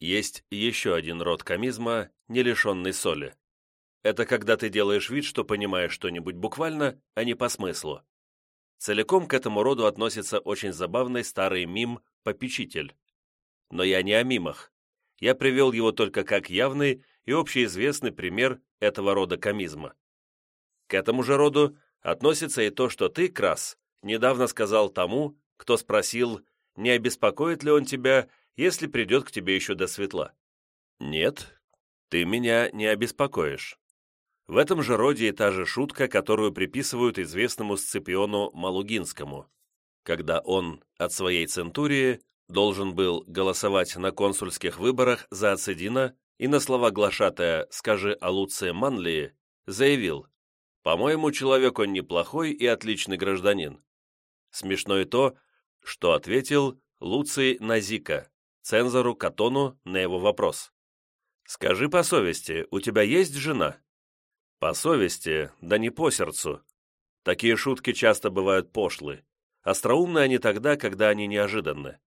Есть еще один род комизма, не лишенный соли. Это когда ты делаешь вид, что понимаешь что-нибудь буквально, а не по смыслу. Целиком к этому роду относится очень забавный старый мим «попечитель». Но я не о мимах. Я привел его только как явный и общеизвестный пример этого рода комизма. К этому же роду относится и то, что ты, Крас, недавно сказал тому, кто спросил, не обеспокоит ли он тебя, если придет к тебе еще до светла. Нет, ты меня не обеспокоишь. В этом же роде и та же шутка, которую приписывают известному Сципиону Малугинскому, когда он от своей центурии должен был голосовать на консульских выборах за Ацедина и на слова глашатая «Скажи о Луции Манлии» заявил «По-моему, человек он неплохой и отличный гражданин». Смешно и то, что ответил Луций Назика, цензору Катону на его вопрос. «Скажи по совести, у тебя есть жена?» По совести, да не по сердцу. Такие шутки часто бывают пошлы. Остроумны они тогда, когда они неожиданны.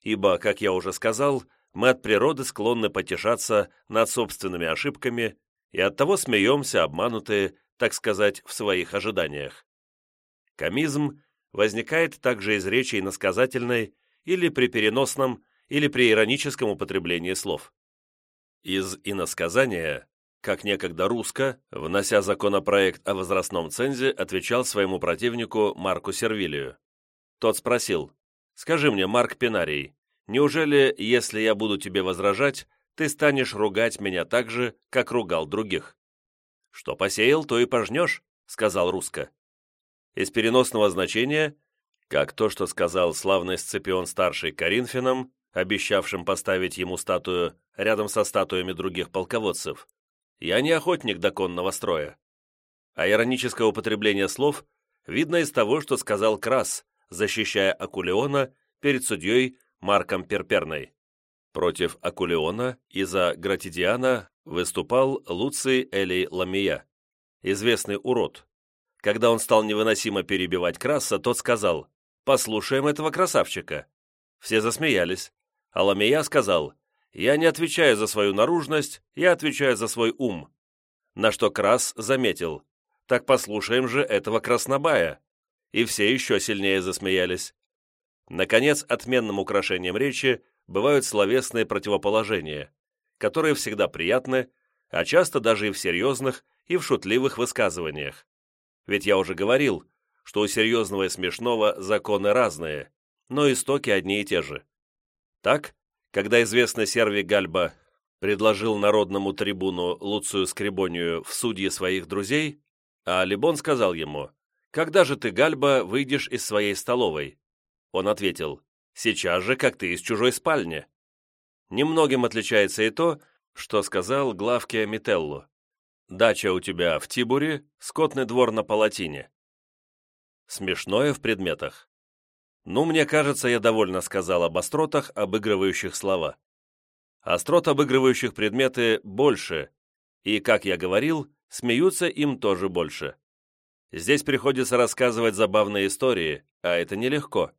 Ибо, как я уже сказал, мы от природы склонны потешаться над собственными ошибками и оттого смеемся, обманутые, так сказать, в своих ожиданиях. Комизм возникает также из речи иносказательной или при переносном, или при ироническом употреблении слов. Из иносказания как некогда русско, внося законопроект о возрастном цензе, отвечал своему противнику Марку Сервилию. Тот спросил, «Скажи мне, Марк Пинарий, неужели, если я буду тебе возражать, ты станешь ругать меня так же, как ругал других?» «Что посеял, то и пожнешь», — сказал русско. Из переносного значения, как то, что сказал славный Сципион-старший Коринфянам, обещавшим поставить ему статую рядом со статуями других полководцев, я не охотник до конного строя. А ироническое употребление слов видно из того, что сказал Крас, защищая Акулеона перед судьей Марком Перперной. Против Акулеона и за Гратидиана выступал Луций Элей Ламия, известный урод. Когда он стал невыносимо перебивать Краса, тот сказал «Послушаем этого красавчика». Все засмеялись, а Ламия сказал я не отвечаю за свою наружность, я отвечаю за свой ум. На что Крас заметил. Так послушаем же этого краснобая. И все еще сильнее засмеялись. Наконец, отменным украшением речи бывают словесные противоположения, которые всегда приятны, а часто даже и в серьезных, и в шутливых высказываниях. Ведь я уже говорил, что у серьезного и смешного законы разные, но истоки одни и те же. Так, когда известный Серви Гальба предложил народному трибуну Луцию Скребонию в судье своих друзей, а Либон сказал ему, «Когда же ты, Гальба, выйдешь из своей столовой?» Он ответил, «Сейчас же, как ты из чужой спальни». Немногим отличается и то, что сказал главке Мителлу. «Дача у тебя в Тибуре, скотный двор на Палатине». Смешное в предметах. Ну, мне кажется, я довольно сказал об остротах, обыгрывающих слова. Острот, обыгрывающих предметы, больше, и, как я говорил, смеются им тоже больше. Здесь приходится рассказывать забавные истории, а это нелегко.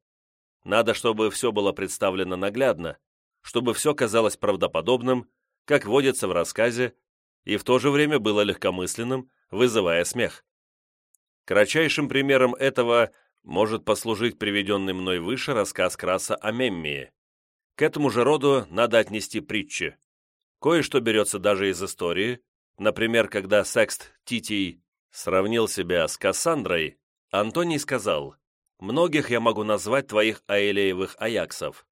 Надо, чтобы все было представлено наглядно, чтобы все казалось правдоподобным, как водится в рассказе, и в то же время было легкомысленным, вызывая смех. Кратчайшим примером этого может послужить приведенный мной выше рассказ Краса о Меммии. К этому же роду надо отнести притчи. Кое-что берется даже из истории, например, когда Секст Титий сравнил себя с Кассандрой, Антоний сказал, «Многих я могу назвать твоих аэлеевых аяксов».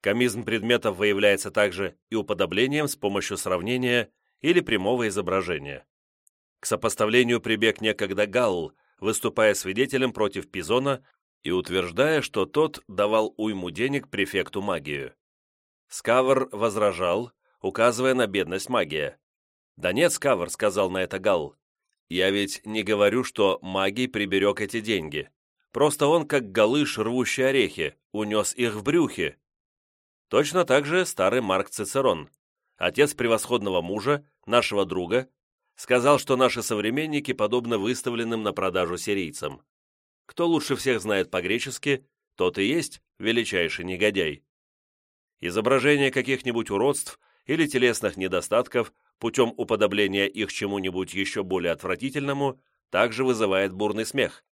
Комизм предметов выявляется также и уподоблением с помощью сравнения или прямого изображения. К сопоставлению прибег некогда Галл, выступая свидетелем против Пизона и утверждая, что тот давал уйму денег префекту магию. Скавр возражал, указывая на бедность магия. «Да нет, Скавр», — сказал на это Гал. «Я ведь не говорю, что магий приберег эти деньги. Просто он, как галыш, рвущий орехи, унес их в брюхе». Точно так же старый Марк Цицерон, отец превосходного мужа, нашего друга, сказал, что наши современники подобны выставленным на продажу сирийцам. Кто лучше всех знает по-гречески, тот и есть величайший негодяй. изображение каких-нибудь уродств или телесных недостатков путем уподобления их чему-нибудь еще более отвратительному также вызывает бурный смех.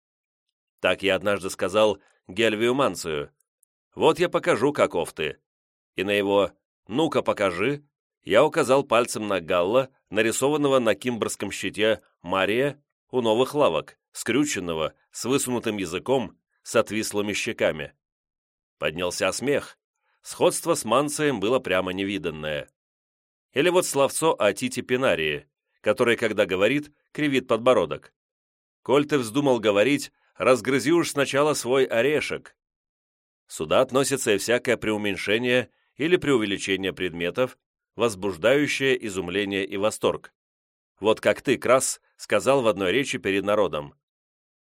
Так я однажды сказал Гельвию Манцию, «Вот я покажу, каков ты». И на его «Ну-ка, покажи» я указал пальцем на Галла, нарисованного на кимбрском щите Мария у новых лавок, скрюченного, с высунутым языком, с отвислыми щеками. Поднялся смех. Сходство с Манцием было прямо невиданное. Или вот словцо о Тите Пинарии, который, когда говорит, кривит подбородок. «Коль ты вздумал говорить, разгрызи уж сначала свой орешек». Сюда относится и всякое преуменьшение или преувеличение предметов, возбуждающее изумление и восторг. Вот как ты, Крас, сказал в одной речи перед народом.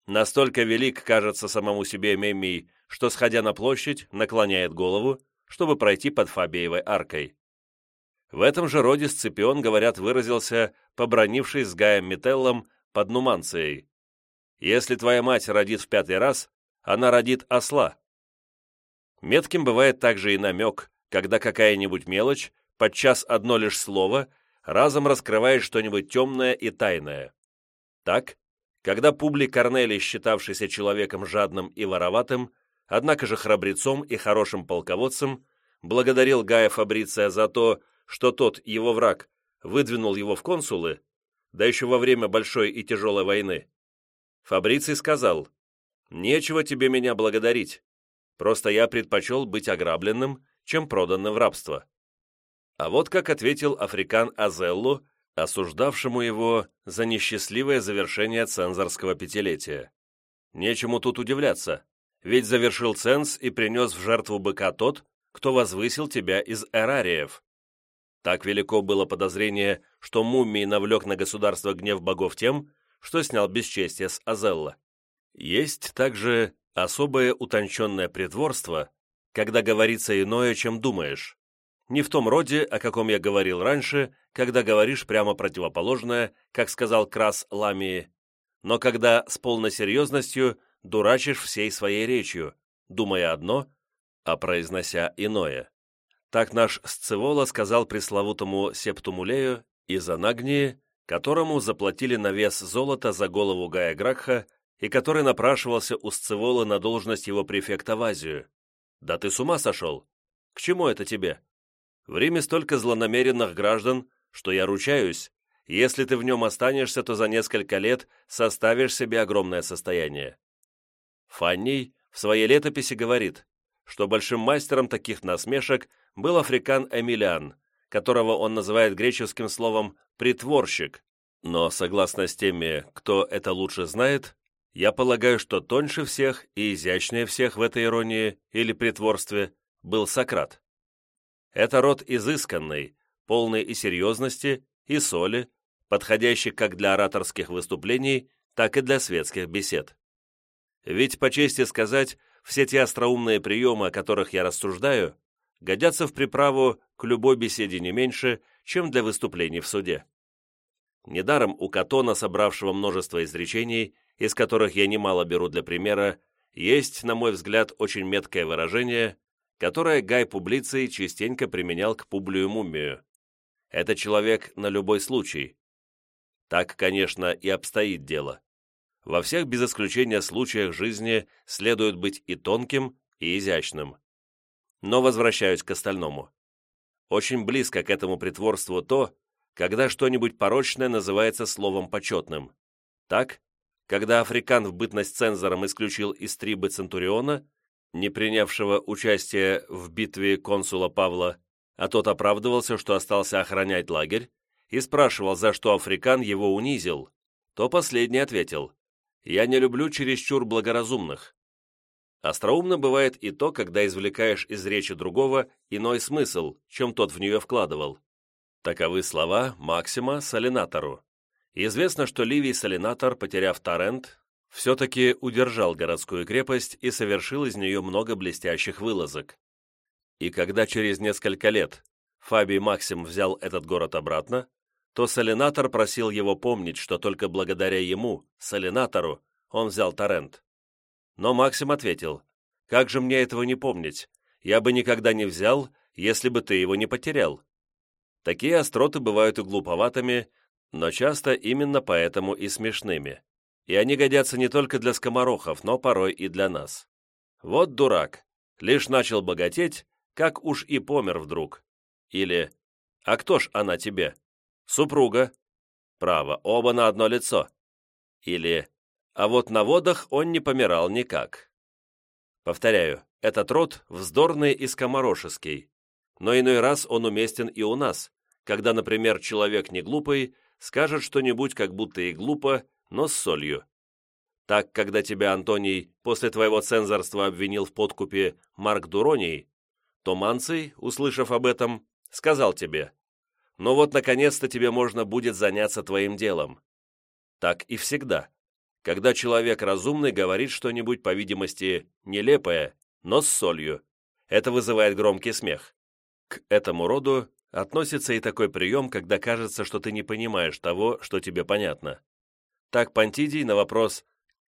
Настолько велик кажется самому себе Меммий, что, сходя на площадь, наклоняет голову, чтобы пройти под Фабиевой аркой. В этом же роде Сципион, говорят, выразился, побронившись с Гаем Метеллом под Нуманцией. «Если твоя мать родит в пятый раз, она родит осла». Метким бывает также и намек, когда какая-нибудь мелочь, подчас одно лишь слово, разом раскрывает что-нибудь темное и тайное. Так, когда Публий Корнелий, считавшийся человеком жадным и вороватым, однако же храбрецом и хорошим полководцем, благодарил Гая Фабриция за то, что тот, его враг, выдвинул его в консулы, да еще во время большой и тяжелой войны, Фабриций сказал, «Нечего тебе меня благодарить, просто я предпочел быть ограбленным, чем проданным в рабство». А вот как ответил Африкан Азеллу, осуждавшему его за несчастливое завершение цензорского пятилетия. Нечему тут удивляться, ведь завершил ценз и принес в жертву быка тот, кто возвысил тебя из эрариев. Так велико было подозрение, что мумий навлек на государство гнев богов тем, что снял бесчестие с Азелла. Есть также особое утонченное притворство, когда говорится иное, чем думаешь. Не в том роде, о каком я говорил раньше, когда говоришь прямо противоположное, как сказал Крас Ламии, но когда с полной серьезностью дурачишь всей своей речью, думая одно, а произнося иное. Так наш Сцевола сказал пресловутому Септумулею из Анагнии, которому заплатили на вес золота за голову Гая Гракха и который напрашивался у Сцевола на должность его префекта в Азию. «Да ты с ума сошел? К чему это тебе? В Риме столько злонамеренных граждан, что я ручаюсь, если ты в нем останешься, то за несколько лет составишь себе огромное состояние». Фанний в своей летописи говорит, что большим мастером таких насмешек был африкан Эмилиан, которого он называет греческим словом «притворщик», но, согласно с теми, кто это лучше знает, я полагаю, что тоньше всех и изящнее всех в этой иронии или притворстве был Сократ. Это род изысканный, полный и серьезности, и соли, подходящий как для ораторских выступлений, так и для светских бесед. Ведь, по чести сказать, все те остроумные приемы, о которых я рассуждаю, годятся в приправу к любой беседе не меньше, чем для выступлений в суде. Недаром у Катона, собравшего множество изречений, из которых я немало беру для примера, есть, на мой взгляд, очень меткое выражение, которое Гай Публиций частенько применял к Публию Мумию. Это человек на любой случай. Так, конечно, и обстоит дело. Во всех без исключения случаях жизни следует быть и тонким, и изящным. Но возвращаюсь к остальному. Очень близко к этому притворству то, когда что-нибудь порочное называется словом почетным. Так, когда Африкан в бытность цензором исключил из трибы Центуриона, не принявшего участия в битве консула Павла, а тот оправдывался, что остался охранять лагерь, и спрашивал, за что Африкан его унизил, то последний ответил, «Я не люблю чересчур благоразумных. Остроумно бывает и то, когда извлекаешь из речи другого иной смысл, чем тот в нее вкладывал. Таковы слова Максима Салинатору. Известно, что Ливий Салинатор, потеряв Тарент, все-таки удержал городскую крепость и совершил из нее много блестящих вылазок. И когда через несколько лет Фабий Максим взял этот город обратно, то Салинатор просил его помнить, что только благодаря ему, Салинатору, он взял Тарент. Но Максим ответил, «Как же мне этого не помнить? Я бы никогда не взял, если бы ты его не потерял. Такие остроты бывают и глуповатыми, но часто именно поэтому и смешными. И они годятся не только для скоморохов, но порой и для нас. Вот дурак, лишь начал богатеть, как уж и помер вдруг. Или «А кто ж она тебе?» «Супруга». «Право, оба на одно лицо». Или «А вот на водах он не помирал никак». Повторяю, этот род вздорный и скоморошеский, но иной раз он уместен и у нас, когда, например, человек не глупый, скажет что-нибудь как будто и глупо, но с солью. Так, когда тебя Антоний после твоего цензорства обвинил в подкупе Марк Дуроний, то Манций, услышав об этом, сказал тебе, «Ну вот, наконец-то тебе можно будет заняться твоим делом». Так и всегда. Когда человек разумный говорит что-нибудь, по видимости, нелепое, но с солью, это вызывает громкий смех. К этому роду относится и такой прием, когда кажется, что ты не понимаешь того, что тебе понятно. Так Пантидий на вопрос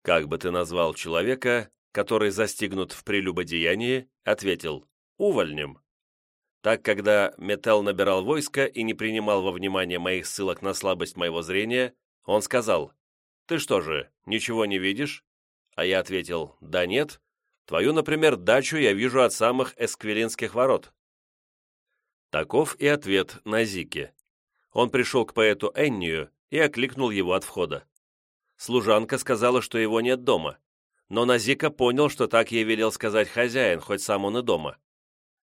«Как бы ты назвал человека, который застигнут в прелюбодеянии?» ответил «Увольнем». Так, когда Метел набирал войско и не принимал во внимание моих ссылок на слабость моего зрения, он сказал «Ты что же, ничего не видишь?» А я ответил «Да нет, твою, например, дачу я вижу от самых эсквилинских ворот». Таков и ответ на Зике. Он пришел к поэту Эннию и окликнул его от входа. Служанка сказала, что его нет дома, но Назика понял, что так ей велел сказать хозяин, хоть сам он и дома.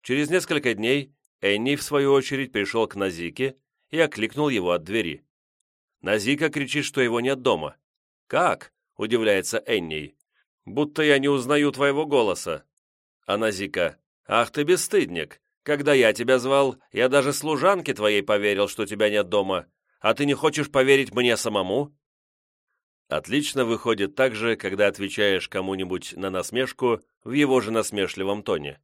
Через несколько дней Энни, в свою очередь, пришел к Назике и окликнул его от двери. Назика кричит, что его нет дома. «Как?» – удивляется Энни. «Будто я не узнаю твоего голоса». А Назика. «Ах ты бесстыдник! Когда я тебя звал, я даже служанке твоей поверил, что тебя нет дома, а ты не хочешь поверить мне самому?» Отлично выходит так же, когда отвечаешь кому-нибудь на насмешку в его же насмешливом тоне.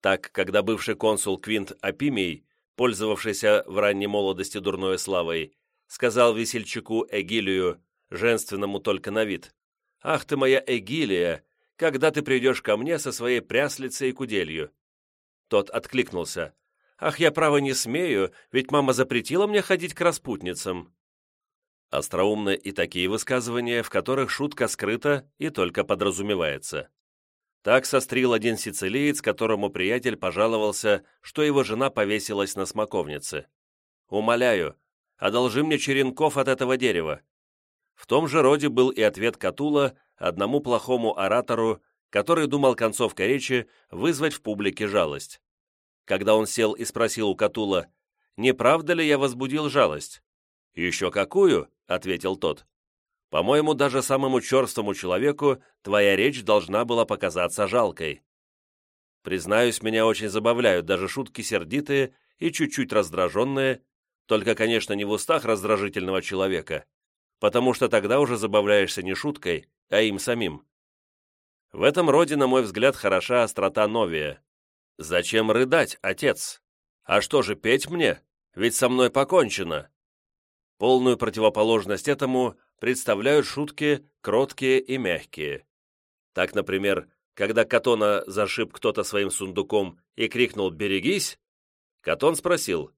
Так, когда бывший консул Квинт Апимий, пользовавшийся в ранней молодости дурной славой, сказал весельчаку Эгилию, женственному только на вид, «Ах ты моя Эгилия, когда ты придешь ко мне со своей пряслицей и куделью?» Тот откликнулся, «Ах, я право не смею, ведь мама запретила мне ходить к распутницам». Остроумны и такие высказывания, в которых шутка скрыта и только подразумевается. Так сострил один сицилиец, которому приятель пожаловался, что его жена повесилась на смоковнице. «Умоляю, одолжи мне черенков от этого дерева». В том же роде был и ответ Катула одному плохому оратору, который думал концовкой речи вызвать в публике жалость. Когда он сел и спросил у Катула, «Не правда ли я возбудил жалость?» «Еще какую?» — ответил тот. «По-моему, даже самому черствому человеку твоя речь должна была показаться жалкой». Признаюсь, меня очень забавляют даже шутки сердитые и чуть-чуть раздраженные, только, конечно, не в устах раздражительного человека, потому что тогда уже забавляешься не шуткой, а им самим. В этом роде, на мой взгляд, хороша острота Новия. «Зачем рыдать, отец? А что же петь мне? Ведь со мной покончено!» Полную противоположность этому представляют шутки кроткие и мягкие. Так, например, когда Катона зашиб кто-то своим сундуком и крикнул «Берегись!», Катон спросил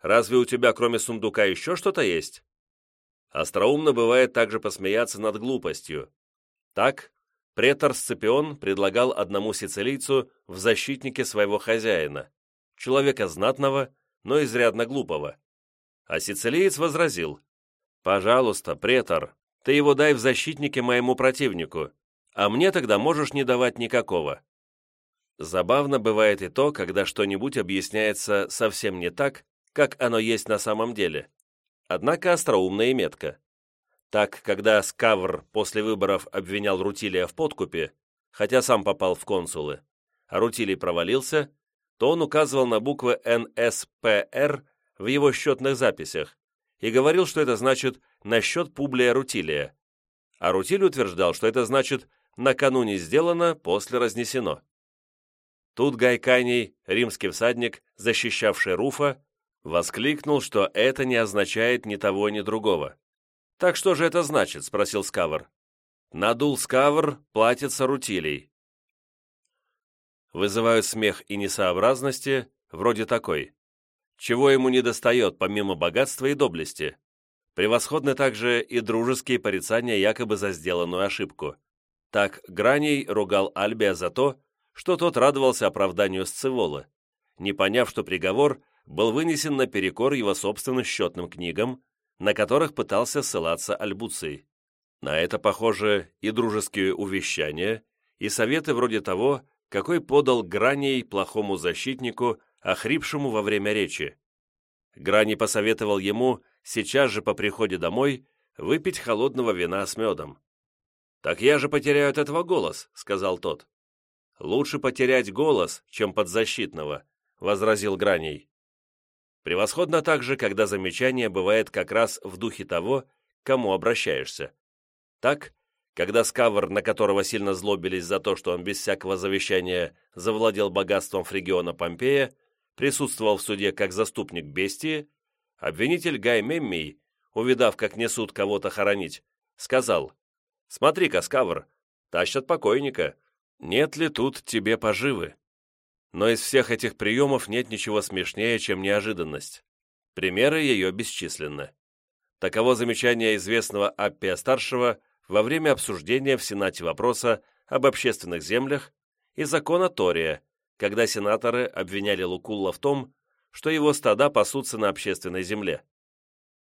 «Разве у тебя кроме сундука еще что-то есть?» Остроумно бывает также посмеяться над глупостью. Так, претор Сципион предлагал одному сицилийцу в защитнике своего хозяина, человека знатного, но изрядно глупого. А сицилиец возразил, «Пожалуйста, претор, ты его дай в защитнике моему противнику, а мне тогда можешь не давать никакого». Забавно бывает и то, когда что-нибудь объясняется совсем не так, как оно есть на самом деле. Однако остроумно и метко. Так, когда Скавр после выборов обвинял Рутилия в подкупе, хотя сам попал в консулы, а Рутилий провалился, то он указывал на буквы НСПР в его счетных записях и говорил, что это значит «на счет Публия Рутилия», а Рутиль утверждал, что это значит «накануне сделано, после разнесено». Тут Гайканий, римский всадник, защищавший Руфа, воскликнул, что это не означает ни того, ни другого. «Так что же это значит?» — спросил Скавр. «Надул Скавр, платится Рутилий». Вызывают смех и несообразности вроде такой. Чего ему не достает, помимо богатства и доблести? Превосходны также и дружеские порицания якобы за сделанную ошибку. Так Граний ругал Альбия за то, что тот радовался оправданию Сцеволы, не поняв, что приговор был вынесен наперекор его собственным счетным книгам, на которых пытался ссылаться Альбуций. На это похоже и дружеские увещания, и советы вроде того, какой подал Граний плохому защитнику, охрипшему во время речи. Граний посоветовал ему сейчас же по приходе домой выпить холодного вина с медом. «Так я же потеряю от этого голос», — сказал тот. «Лучше потерять голос, чем подзащитного», — возразил Граний. Превосходно также, когда замечание бывает как раз в духе того, к кому обращаешься. Так, когда Скавр, на которого сильно злобились за то, что он без всякого завещания завладел богатством фрегиона Помпея, присутствовал в суде как заступник бестии, обвинитель Гай Меммий, увидав, как несут кого-то хоронить, сказал, «Смотри-ка, тащат покойника, нет ли тут тебе поживы?» Но из всех этих приемов нет ничего смешнее, чем неожиданность. Примеры ее бесчисленны. Таково замечание известного Аппия-старшего во время обсуждения в Сенате вопроса об общественных землях и закона Тория, когда сенаторы обвиняли Лукулла в том, что его стада пасутся на общественной земле.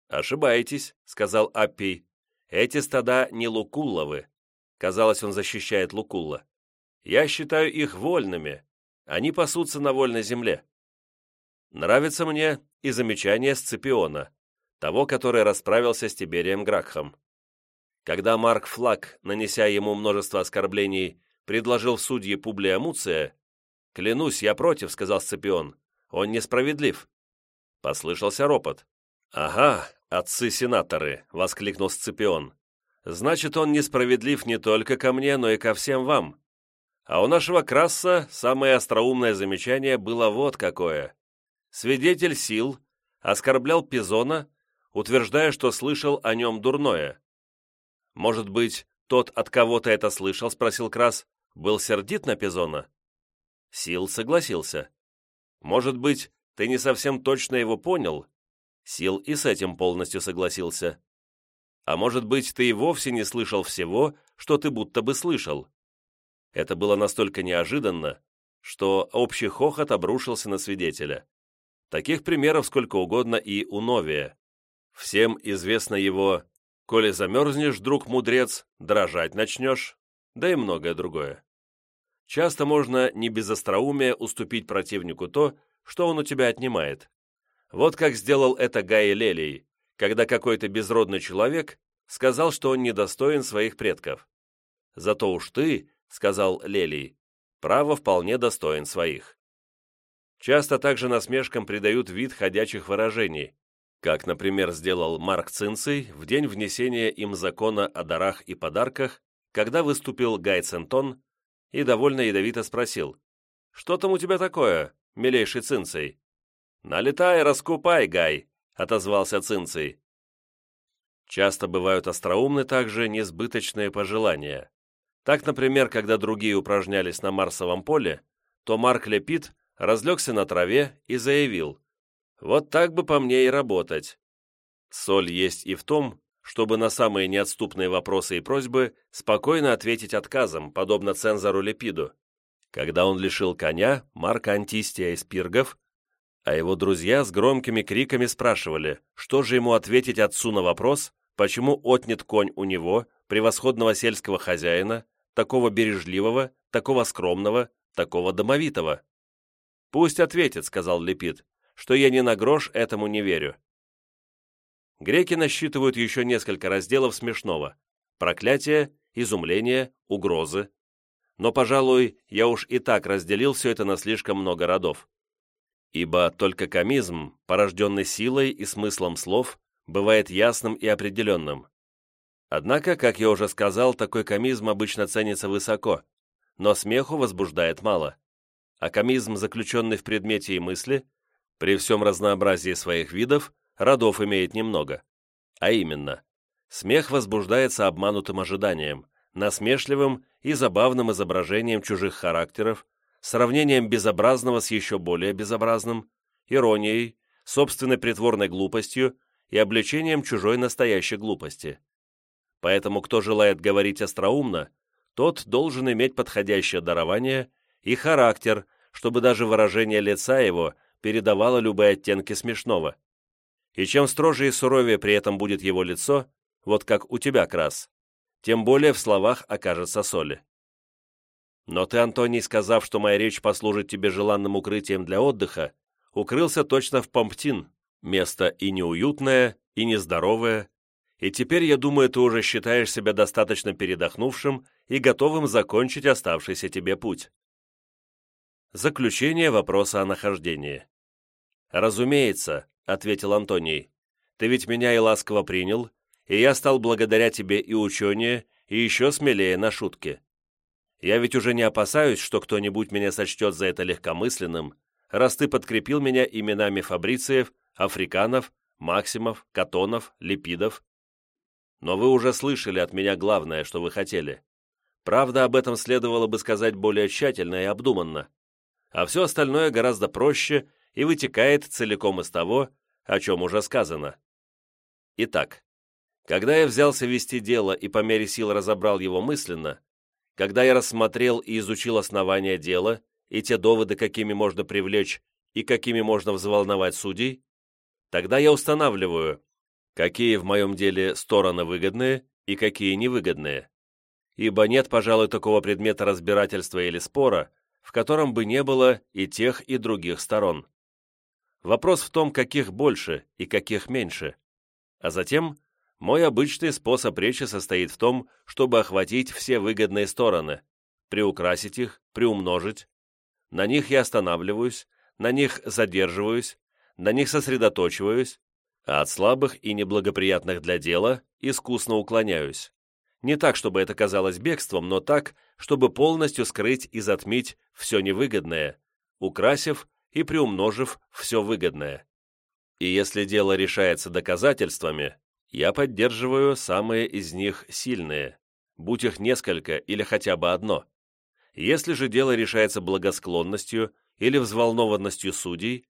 «Ошибаетесь», — сказал Аппий. «Эти стада не Лукулловы». Казалось, он защищает Лукулла. «Я считаю их вольными, они пасутся на вольной земле. Нравится мне и замечание Сципиона, того, который расправился с Тиберием Гракхом. Когда Марк Флаг, нанеся ему множество оскорблений, предложил в судьи Публия Муция, «Клянусь, я против», — сказал Сципион, — «он несправедлив». Послышался ропот. «Ага, отцы-сенаторы», — воскликнул Сципион. «Значит, он несправедлив не только ко мне, но и ко всем вам. А у нашего Краса самое остроумное замечание было вот какое. Свидетель сил оскорблял Пизона, утверждая, что слышал о нем дурное. «Может быть, тот, от кого ты это слышал, — спросил Крас, — был сердит на Пизона?» Сил согласился. «Может быть, ты не совсем точно его понял?» Сил и с этим полностью согласился. «А может быть, ты и вовсе не слышал всего, что ты будто бы слышал?» Это было настолько неожиданно, что общий хохот обрушился на свидетеля. Таких примеров сколько угодно и у Новия. Всем известно его «Коли замерзнешь, друг мудрец, дрожать начнешь», да и многое другое. Часто можно не без остроумия уступить противнику то, что он у тебя отнимает. Вот как сделал это Гай Лелий, когда какой-то безродный человек сказал, что он недостоин своих предков. Зато уж ты, — сказал Лелий, — право вполне достоин своих. Часто также насмешкам придают вид ходячих выражений, как, например, сделал Марк Цинций в день внесения им закона о дарах и подарках, когда выступил Гай Центон и довольно ядовито спросил, «Что там у тебя такое, милейший Цинций?» «Налетай, раскупай, Гай», — отозвался Цинций. Часто бывают остроумны также несбыточные пожелания. Так, например, когда другие упражнялись на Марсовом поле, то Марк Лепит разлегся на траве и заявил, «Вот так бы по мне и работать». Соль есть и в том, чтобы на самые неотступные вопросы и просьбы спокойно ответить отказом, подобно цензору Лепиду. Когда он лишил коня Марка Антистия из Пиргов, а его друзья с громкими криками спрашивали, что же ему ответить отцу на вопрос, почему отнят конь у него, превосходного сельского хозяина, такого бережливого, такого скромного, такого домовитого. «Пусть ответит», — сказал Лепит, — «что я ни на грош этому не верю». Греки насчитывают еще несколько разделов смешного. Проклятие, изумление, угрозы. Но, пожалуй, я уж и так разделил все это на слишком много родов. Ибо только комизм, порожденный силой и смыслом слов, бывает ясным и определенным. Однако, как я уже сказал, такой комизм обычно ценится высоко, но смеху возбуждает мало. А комизм, заключенный в предмете и мысли, при всем разнообразии своих видов, родов имеет немного. А именно, смех возбуждается обманутым ожиданием, насмешливым и забавным изображением чужих характеров, сравнением безобразного с еще более безобразным, иронией, собственной притворной глупостью и обличением чужой настоящей глупости. Поэтому кто желает говорить остроумно, тот должен иметь подходящее дарование и характер, чтобы даже выражение лица его передавало любые оттенки смешного. И чем строже и суровее при этом будет его лицо, вот как у тебя, Крас, тем более в словах окажется соли. Но ты, Антоний, сказав, что моя речь послужит тебе желанным укрытием для отдыха, укрылся точно в Помптин, место и неуютное, и нездоровое, и теперь, я думаю, ты уже считаешь себя достаточно передохнувшим и готовым закончить оставшийся тебе путь. Заключение вопроса о нахождении. «Разумеется», — ответил Антоний, — «ты ведь меня и ласково принял, и я стал благодаря тебе и ученее, и еще смелее на шутки. Я ведь уже не опасаюсь, что кто-нибудь меня сочтет за это легкомысленным, раз ты подкрепил меня именами фабрициев, африканов, максимов, катонов, липидов. Но вы уже слышали от меня главное, что вы хотели. Правда, об этом следовало бы сказать более тщательно и обдуманно. А все остальное гораздо проще и вытекает целиком из того, о чем уже сказано. Итак, когда я взялся вести дело и по мере сил разобрал его мысленно, когда я рассмотрел и изучил основания дела и те доводы, какими можно привлечь и какими можно взволновать судей, тогда я устанавливаю, какие в моем деле стороны выгодные и какие невыгодные. Ибо нет, пожалуй, такого предмета разбирательства или спора, в котором бы не было и тех, и других сторон. Вопрос в том, каких больше и каких меньше. А затем мой обычный способ речи состоит в том, чтобы охватить все выгодные стороны, приукрасить их, приумножить. На них я останавливаюсь, на них задерживаюсь, на них сосредоточиваюсь, а от слабых и неблагоприятных для дела искусно уклоняюсь. Не так, чтобы это казалось бегством, но так, чтобы полностью скрыть и затмить все невыгодное, украсив и приумножив все выгодное. И если дело решается доказательствами, я поддерживаю самые из них сильные, будь их несколько или хотя бы одно. Если же дело решается благосклонностью или взволнованностью судей,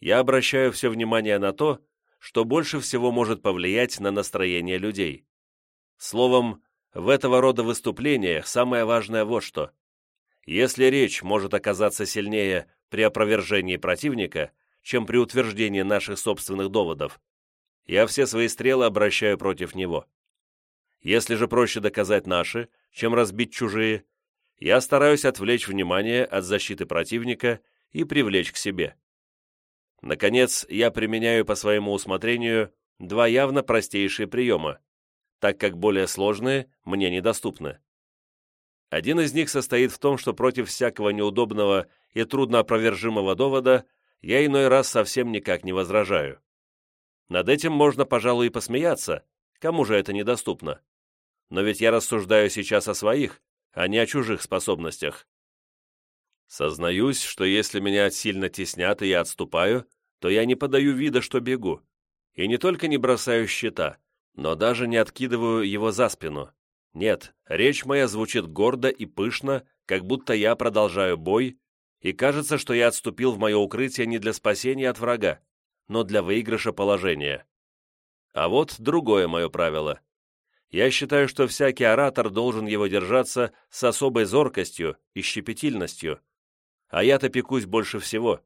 я обращаю все внимание на то, что больше всего может повлиять на настроение людей. Словом, в этого рода выступлениях самое важное вот что. Если речь может оказаться сильнее при опровержении противника, чем при утверждении наших собственных доводов, я все свои стрелы обращаю против него. Если же проще доказать наши, чем разбить чужие, я стараюсь отвлечь внимание от защиты противника и привлечь к себе. Наконец, я применяю по своему усмотрению два явно простейшие приема, так как более сложные мне недоступны. Один из них состоит в том, что против всякого неудобного и трудноопровержимого довода я иной раз совсем никак не возражаю. Над этим можно, пожалуй, и посмеяться, кому же это недоступно. Но ведь я рассуждаю сейчас о своих, а не о чужих способностях. Сознаюсь, что если меня сильно теснят и я отступаю, то я не подаю вида, что бегу. И не только не бросаю щита, но даже не откидываю его за спину. Нет, речь моя звучит гордо и пышно, как будто я продолжаю бой, и кажется, что я отступил в мое укрытие не для спасения от врага, но для выигрыша положения. А вот другое мое правило. Я считаю, что всякий оратор должен его держаться с особой зоркостью и щепетильностью. А я-то пекусь больше всего.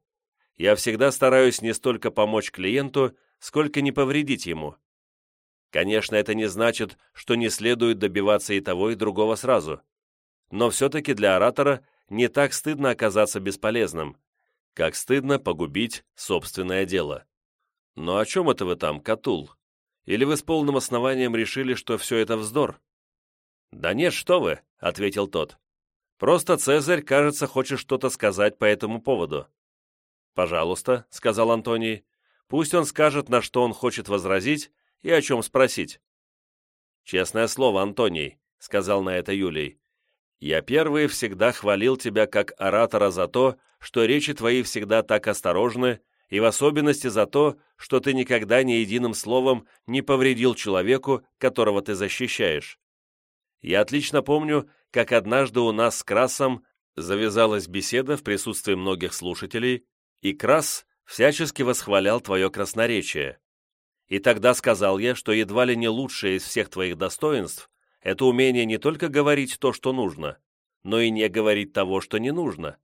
Я всегда стараюсь не столько помочь клиенту, сколько не повредить ему. Конечно, это не значит, что не следует добиваться и того, и другого сразу. Но все-таки для оратора не так стыдно оказаться бесполезным, как стыдно погубить собственное дело. «Но о чем это вы там, Катул? Или вы с полным основанием решили, что все это вздор?» «Да нет, что вы», — ответил тот. «Просто Цезарь, кажется, хочет что-то сказать по этому поводу». «Пожалуйста», — сказал Антоний, — «пусть он скажет, на что он хочет возразить и о чем спросить». «Честное слово, Антоний», — сказал на это Юлий, — «я первый всегда хвалил тебя как оратора за то, что речи твои всегда так осторожны и в особенности за то, что ты никогда ни единым словом не повредил человеку, которого ты защищаешь. Я отлично помню, как однажды у нас с Красом Завязалась беседа в присутствии многих слушателей, и Крас всячески восхвалял твое красноречие. И тогда сказал я, что едва ли не лучшее из всех твоих достоинств – это умение не только говорить то, что нужно, но и не говорить того, что не нужно.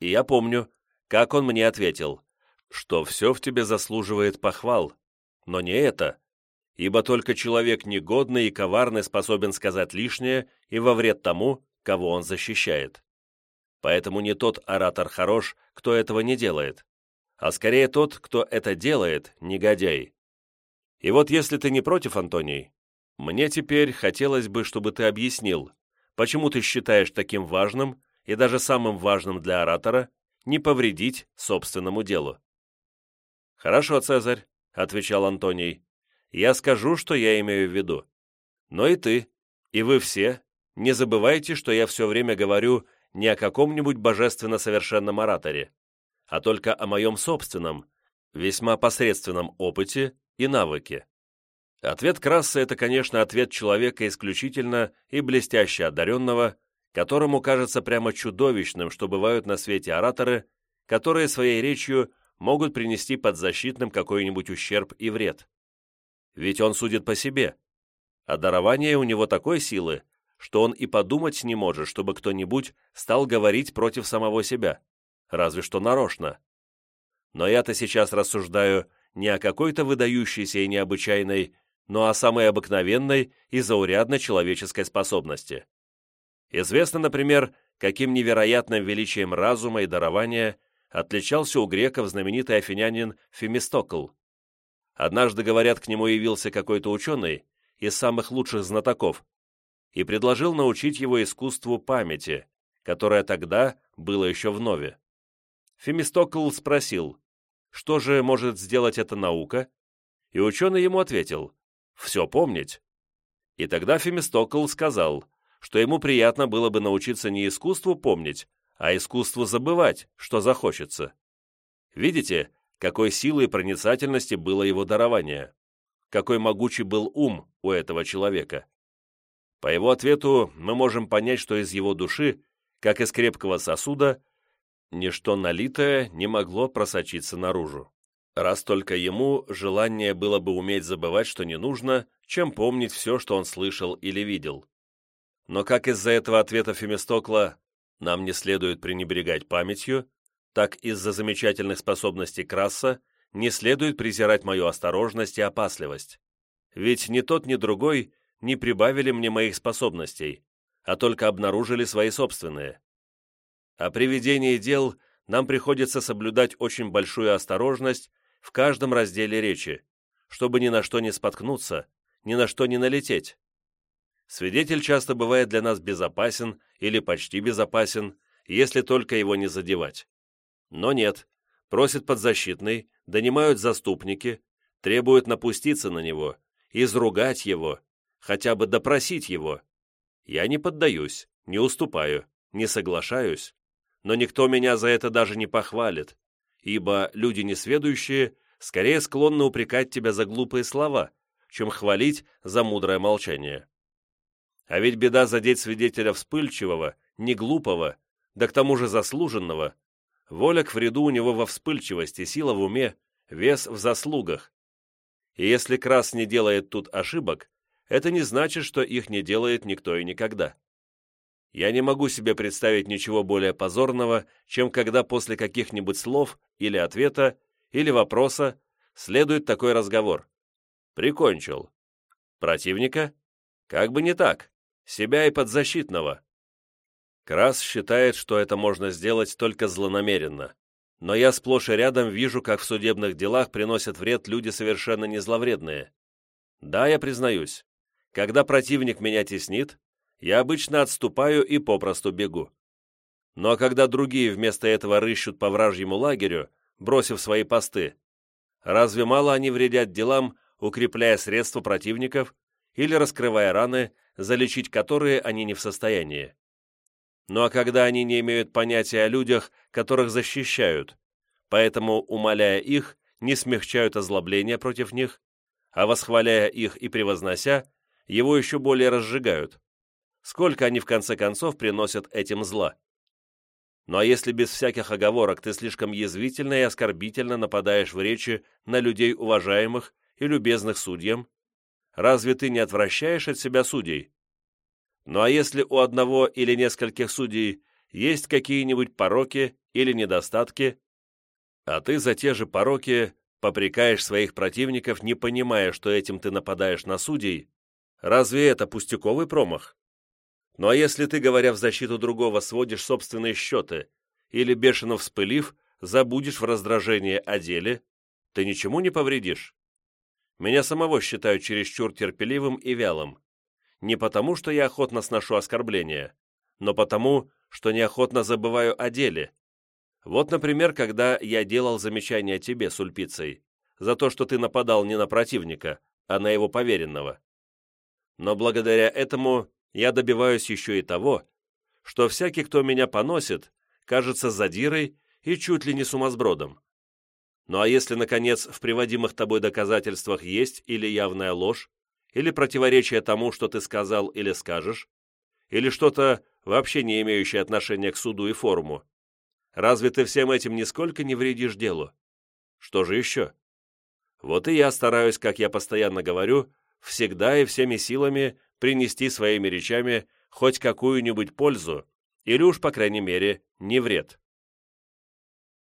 И я помню, как он мне ответил, что все в тебе заслуживает похвал, но не это, ибо только человек негодный и коварный способен сказать лишнее и во вред тому, кого он защищает. Поэтому не тот оратор хорош, кто этого не делает, а скорее тот, кто это делает, негодяй. И вот если ты не против, Антоний, мне теперь хотелось бы, чтобы ты объяснил, почему ты считаешь таким важным и даже самым важным для оратора не повредить собственному делу. «Хорошо, Цезарь», — отвечал Антоний, — «я скажу, что я имею в виду. Но и ты, и вы все, не забывайте, что я все время говорю не о каком-нибудь божественно совершенном ораторе, а только о моем собственном, весьма посредственном опыте и навыке. Ответ Краса – это, конечно, ответ человека исключительно и блестяще одаренного, которому кажется прямо чудовищным, что бывают на свете ораторы, которые своей речью могут принести подзащитным какой-нибудь ущерб и вред. Ведь он судит по себе, а дарование у него такой силы, что он и подумать не может, чтобы кто-нибудь стал говорить против самого себя, разве что нарочно. Но я-то сейчас рассуждаю не о какой-то выдающейся и необычайной, но о самой обыкновенной и заурядной человеческой способности. Известно, например, каким невероятным величием разума и дарования отличался у греков знаменитый афинянин Фемистокл. Однажды, говорят, к нему явился какой-то ученый из самых лучших знатоков, и предложил научить его искусству памяти, которое тогда было еще в нове. Фемистокл спросил, что же может сделать эта наука, и ученый ему ответил, все помнить. И тогда Фемистокл сказал, что ему приятно было бы научиться не искусству помнить, а искусству забывать, что захочется. Видите, какой силой и проницательности было его дарование, какой могучий был ум у этого человека. По его ответу мы можем понять, что из его души, как из крепкого сосуда, ничто налитое не могло просочиться наружу. Раз только ему желание было бы уметь забывать, что не нужно, чем помнить все, что он слышал или видел. Но как из-за этого ответа Фемистокла нам не следует пренебрегать памятью, так из-за замечательных способностей Краса не следует презирать мою осторожность и опасливость. Ведь ни тот, ни другой не прибавили мне моих способностей, а только обнаружили свои собственные. А при ведении дел нам приходится соблюдать очень большую осторожность в каждом разделе речи, чтобы ни на что не споткнуться, ни на что не налететь. Свидетель часто бывает для нас безопасен или почти безопасен, если только его не задевать. Но нет, просит подзащитный, донимают заступники, требуют напуститься на него, изругать его, хотя бы допросить его. Я не поддаюсь, не уступаю, не соглашаюсь, но никто меня за это даже не похвалит, ибо люди несведущие скорее склонны упрекать тебя за глупые слова, чем хвалить за мудрое молчание. А ведь беда задеть свидетеля вспыльчивого, не глупого, да к тому же заслуженного. Воля к вреду у него во вспыльчивости, сила в уме, вес в заслугах. И если Крас не делает тут ошибок, это не значит, что их не делает никто и никогда. Я не могу себе представить ничего более позорного, чем когда после каких-нибудь слов или ответа, или вопроса следует такой разговор. Прикончил. Противника? Как бы не так. Себя и подзащитного. Крас считает, что это можно сделать только злонамеренно. Но я сплошь и рядом вижу, как в судебных делах приносят вред люди совершенно не зловредные. Да, я признаюсь, когда противник меня теснит, я обычно отступаю и попросту бегу. Ну а когда другие вместо этого рыщут по вражьему лагерю, бросив свои посты, разве мало они вредят делам, укрепляя средства противников или раскрывая раны, залечить которые они не в состоянии? Ну а когда они не имеют понятия о людях, которых защищают, поэтому, умоляя их, не смягчают озлобления против них, а восхваляя их и превознося, его еще более разжигают. Сколько они в конце концов приносят этим зла? Ну а если без всяких оговорок ты слишком язвительно и оскорбительно нападаешь в речи на людей уважаемых и любезных судьям, разве ты не отвращаешь от себя судей? Ну а если у одного или нескольких судей есть какие-нибудь пороки или недостатки, а ты за те же пороки попрекаешь своих противников, не понимая, что этим ты нападаешь на судей, разве это пустяковый промах? Ну а если ты, говоря в защиту другого, сводишь собственные счеты или, бешено вспылив, забудешь в раздражении о деле, ты ничему не повредишь. Меня самого считают чересчур терпеливым и вялым. Не потому, что я охотно сношу оскорбления, но потому, что неохотно забываю о деле. Вот, например, когда я делал замечание тебе с Ульпицей, за то, что ты нападал не на противника, а на его поверенного. Но благодаря этому я добиваюсь еще и того, что всякий, кто меня поносит, кажется задирой и чуть ли не сумасбродом. Ну а если, наконец, в приводимых тобой доказательствах есть или явная ложь, или противоречие тому, что ты сказал или скажешь, или что-то, вообще не имеющее отношения к суду и форму, разве ты всем этим нисколько не вредишь делу? Что же еще? Вот и я стараюсь, как я постоянно говорю, всегда и всеми силами принести своими речами хоть какую-нибудь пользу или уж, по крайней мере, не вред.